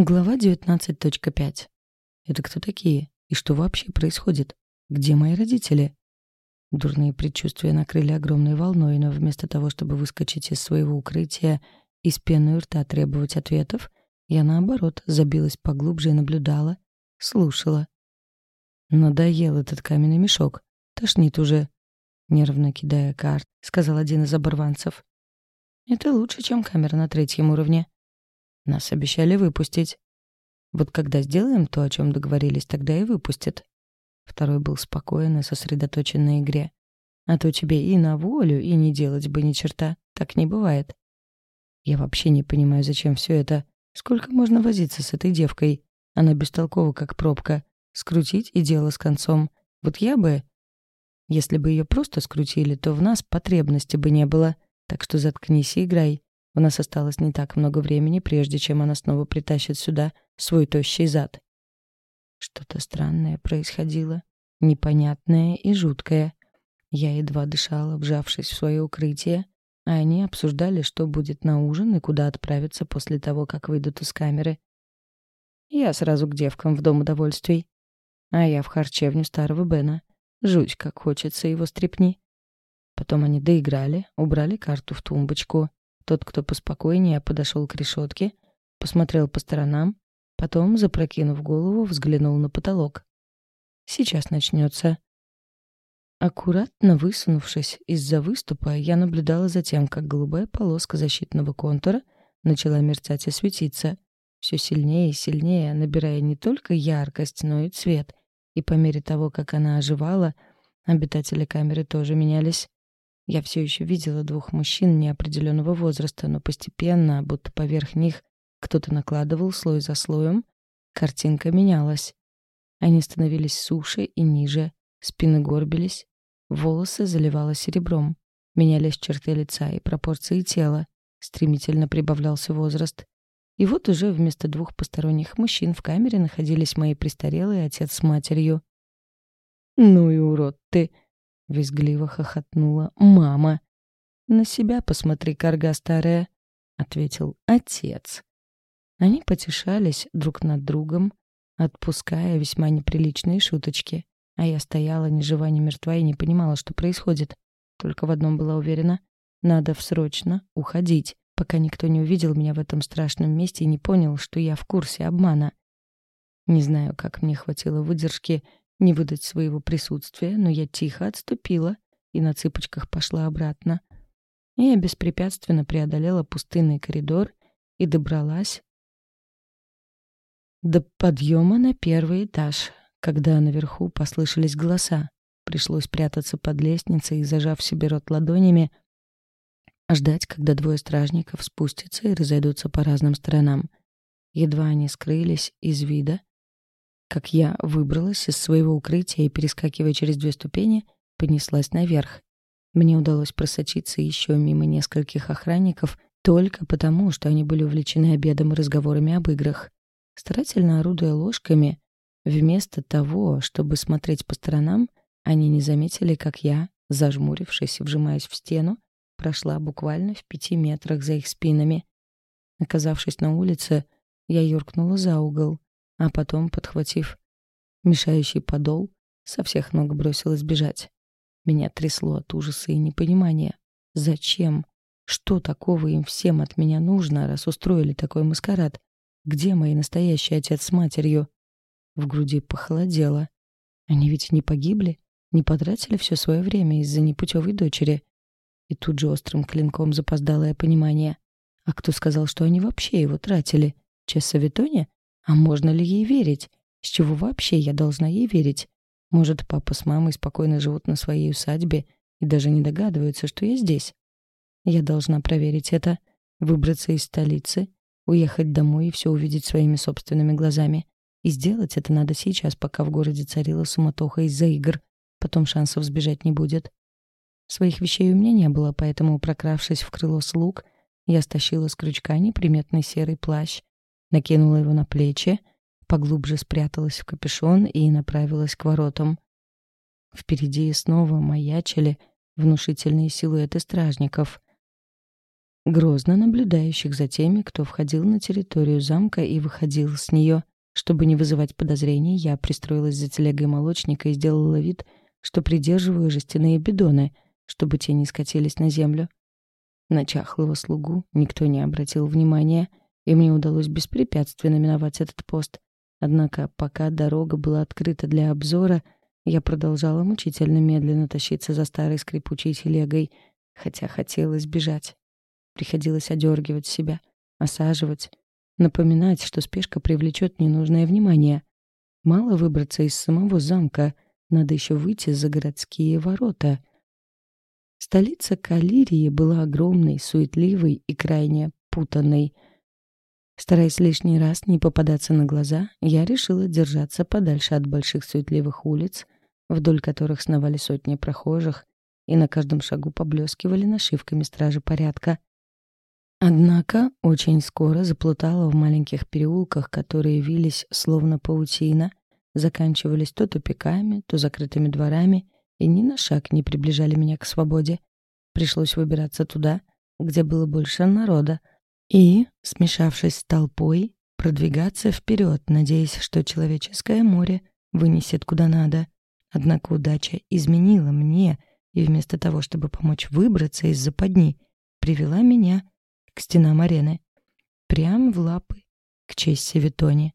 Глава 19.5. Это кто такие? И что вообще происходит? Где мои родители? Дурные предчувствия накрыли огромной волной, но вместо того, чтобы выскочить из своего укрытия и с пеной рта требовать ответов, я, наоборот, забилась поглубже и наблюдала, слушала. «Надоел этот каменный мешок. Тошнит уже», — нервно кидая карт, сказал один из оборванцев. «Это лучше, чем камера на третьем уровне», нас обещали выпустить. Вот когда сделаем то, о чем договорились, тогда и выпустят. Второй был спокоен и сосредоточен на игре. А то тебе и на волю, и не делать бы ни черта. Так не бывает. Я вообще не понимаю, зачем все это. Сколько можно возиться с этой девкой? Она бестолкова, как пробка. Скрутить и дело с концом. Вот я бы... Если бы ее просто скрутили, то в нас потребности бы не было. Так что заткнись и играй. У нас осталось не так много времени, прежде чем она снова притащит сюда свой тощий зад. Что-то странное происходило, непонятное и жуткое. Я едва дышала, вжавшись в свое укрытие, а они обсуждали, что будет на ужин и куда отправиться после того, как выйдут из камеры. Я сразу к девкам в Дом удовольствий. А я в харчевню старого Бена. Жуть, как хочется его стрепни. Потом они доиграли, убрали карту в тумбочку. Тот, кто поспокойнее, подошел к решетке, посмотрел по сторонам, потом, запрокинув голову, взглянул на потолок. «Сейчас начнется». Аккуратно высунувшись из-за выступа, я наблюдала за тем, как голубая полоска защитного контура начала мерцать и светиться, все сильнее и сильнее, набирая не только яркость, но и цвет. И по мере того, как она оживала, обитатели камеры тоже менялись. Я все еще видела двух мужчин неопределенного возраста, но постепенно, будто поверх них кто-то накладывал слой за слоем, картинка менялась. Они становились суше и ниже, спины горбились, волосы заливало серебром, менялись черты лица и пропорции тела, стремительно прибавлялся возраст. И вот уже вместо двух посторонних мужчин в камере находились мои престарелые отец с матерью. «Ну и урод ты!» — визгливо хохотнула мама. «На себя посмотри, корга старая», — ответил отец. Они потешались друг над другом, отпуская весьма неприличные шуточки, а я стояла ни жива, ни мертва и не понимала, что происходит. Только в одном была уверена — надо срочно уходить, пока никто не увидел меня в этом страшном месте и не понял, что я в курсе обмана. Не знаю, как мне хватило выдержки не выдать своего присутствия, но я тихо отступила и на цыпочках пошла обратно. Я беспрепятственно преодолела пустынный коридор и добралась до подъема на первый этаж, когда наверху послышались голоса. Пришлось прятаться под лестницей и, зажав себе рот ладонями, ждать, когда двое стражников спустятся и разойдутся по разным сторонам. Едва они скрылись из вида, как я выбралась из своего укрытия и, перескакивая через две ступени, поднеслась наверх. Мне удалось просочиться еще мимо нескольких охранников только потому, что они были увлечены обедом и разговорами об играх. Старательно орудуя ложками, вместо того, чтобы смотреть по сторонам, они не заметили, как я, зажмурившись и вжимаясь в стену, прошла буквально в пяти метрах за их спинами. Оказавшись на улице, я юркнула за угол, а потом, подхватив мешающий подол, со всех ног бросилась бежать. Меня трясло от ужаса и непонимания. Зачем? Что такого им всем от меня нужно, раз устроили такой маскарад? Где мои настоящий отец с матерью? В груди похолодело. Они ведь не погибли, не потратили все свое время из-за непутевой дочери. И тут же острым клинком запоздалое понимание. А кто сказал, что они вообще его тратили? Чесса Витония? А можно ли ей верить? С чего вообще я должна ей верить? Может, папа с мамой спокойно живут на своей усадьбе и даже не догадываются, что я здесь? Я должна проверить это, выбраться из столицы, уехать домой и все увидеть своими собственными глазами. И сделать это надо сейчас, пока в городе царила суматоха из-за игр. Потом шансов сбежать не будет. Своих вещей у меня не было, поэтому, прокравшись в крыло слуг, я стащила с крючка неприметный серый плащ, накинула его на плечи, поглубже спряталась в капюшон и направилась к воротам. Впереди снова маячили внушительные силуэты стражников. грозно наблюдающих за теми, кто входил на территорию замка и выходил с нее. Чтобы не вызывать подозрений, я пристроилась за телегой молочника и сделала вид, что придерживаю жестяные бидоны, чтобы те не скатились на землю. На чахлого слугу никто не обратил внимания, и мне удалось беспрепятственно миновать этот пост. Однако, пока дорога была открыта для обзора, я продолжала мучительно медленно тащиться за старой скрипучей телегой, хотя хотелось бежать. Приходилось одергивать себя, осаживать, напоминать, что спешка привлечет ненужное внимание. Мало выбраться из самого замка, надо еще выйти за городские ворота. Столица Калирии была огромной, суетливой и крайне путанной — Стараясь лишний раз не попадаться на глаза, я решила держаться подальше от больших суетливых улиц, вдоль которых сновали сотни прохожих, и на каждом шагу поблескивали нашивками стражи порядка. Однако очень скоро заплутала в маленьких переулках, которые вились словно паутина, заканчивались то тупиками, то закрытыми дворами и ни на шаг не приближали меня к свободе. Пришлось выбираться туда, где было больше народа, и, смешавшись с толпой, продвигаться вперед, надеясь, что человеческое море вынесет куда надо. Однако удача изменила мне, и вместо того, чтобы помочь выбраться из западни, привела меня к стенам арены, прямо в лапы к Чессе Витоне.